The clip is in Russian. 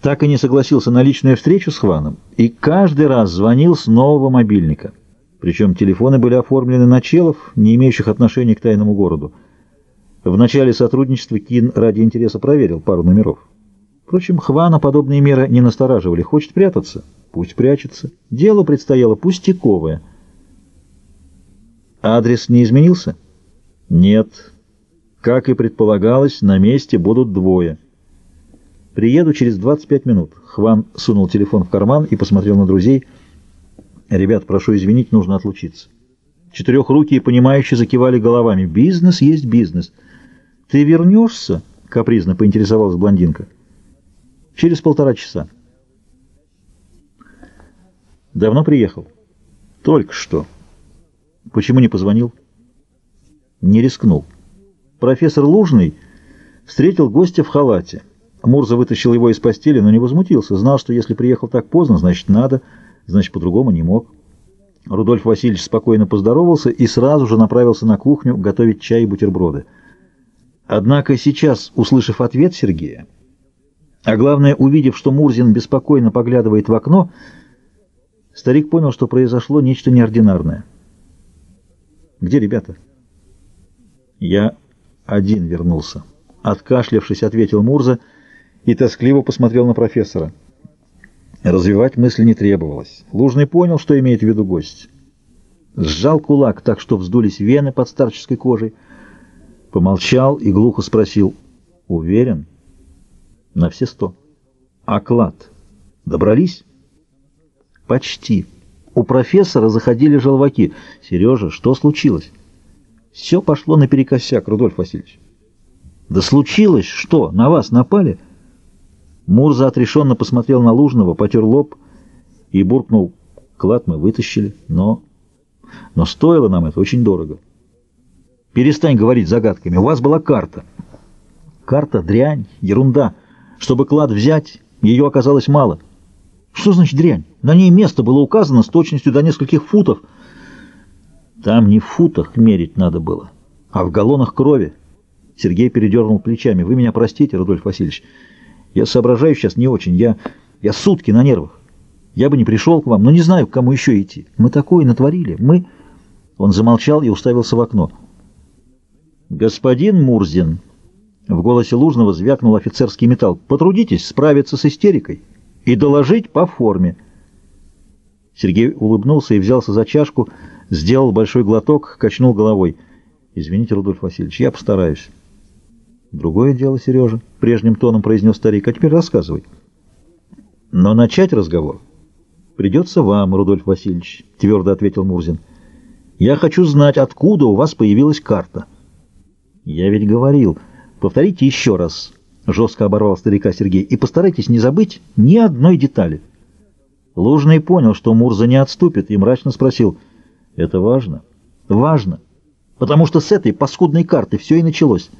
так и не согласился на личную встречу с Хваном и каждый раз звонил с нового мобильника. Причем телефоны были оформлены на челов, не имеющих отношения к тайному городу. В начале сотрудничества Кин ради интереса проверил пару номеров. Впрочем, Хвана подобные меры не настораживали. Хочет прятаться? Пусть прячется. Дело предстояло пустяковое. Адрес не изменился? Нет. Как и предполагалось, на месте будут двое. Приеду через 25 минут. Хван сунул телефон в карман и посмотрел на друзей. Ребят, прошу извинить, нужно отлучиться. Четырехрукие, понимающие, закивали головами. Бизнес есть бизнес. Ты вернешься? Капризно поинтересовалась блондинка. Через полтора часа. Давно приехал? Только что. Почему не позвонил? Не рискнул. Профессор Лужный встретил гостя в халате. Мурза вытащил его из постели, но не возмутился. Знал, что если приехал так поздно, значит надо, значит по-другому не мог. Рудольф Васильевич спокойно поздоровался и сразу же направился на кухню готовить чай и бутерброды. Однако сейчас, услышав ответ Сергея, а главное, увидев, что Мурзин беспокойно поглядывает в окно, старик понял, что произошло нечто неординарное. «Где ребята?» «Я один вернулся», — откашлявшись, ответил Мурза — и тоскливо посмотрел на профессора. Развивать мысль не требовалось. Лужный понял, что имеет в виду гость. Сжал кулак так, что вздулись вены под старческой кожей, помолчал и глухо спросил, «Уверен?» «На все сто». «А? Добрались?» «Почти». У профессора заходили желваки. «Сережа, что случилось?» «Все пошло наперекосяк, Рудольф Васильевич». «Да случилось что? На вас напали?» Мурза отрешенно посмотрел на Лужного, потер лоб и буркнул. Клад мы вытащили, но... Но стоило нам это очень дорого. Перестань говорить загадками. У вас была карта. Карта — дрянь, ерунда. Чтобы клад взять, ее оказалось мало. Что значит дрянь? На ней место было указано с точностью до нескольких футов. Там не в футах мерить надо было, а в галлонах крови. Сергей передернул плечами. Вы меня простите, Рудольф Васильевич. Я соображаю сейчас не очень. Я, я сутки на нервах. Я бы не пришел к вам, но не знаю, к кому еще идти. Мы такое натворили. Мы...» Он замолчал и уставился в окно. «Господин Мурзин!» В голосе Лужного звякнул офицерский металл. «Потрудитесь справиться с истерикой и доложить по форме». Сергей улыбнулся и взялся за чашку, сделал большой глоток, качнул головой. «Извините, Рудольф Васильевич, я постараюсь». Другое дело, Сережа, — прежним тоном произнес старик, — а теперь рассказывай. Но начать разговор придется вам, Рудольф Васильевич, — твердо ответил Мурзин. Я хочу знать, откуда у вас появилась карта. Я ведь говорил. Повторите еще раз, — жестко оборвал старика Сергей, — и постарайтесь не забыть ни одной детали. Лужный понял, что Мурза не отступит, и мрачно спросил, — это важно? Важно, потому что с этой паскудной карты все и началось.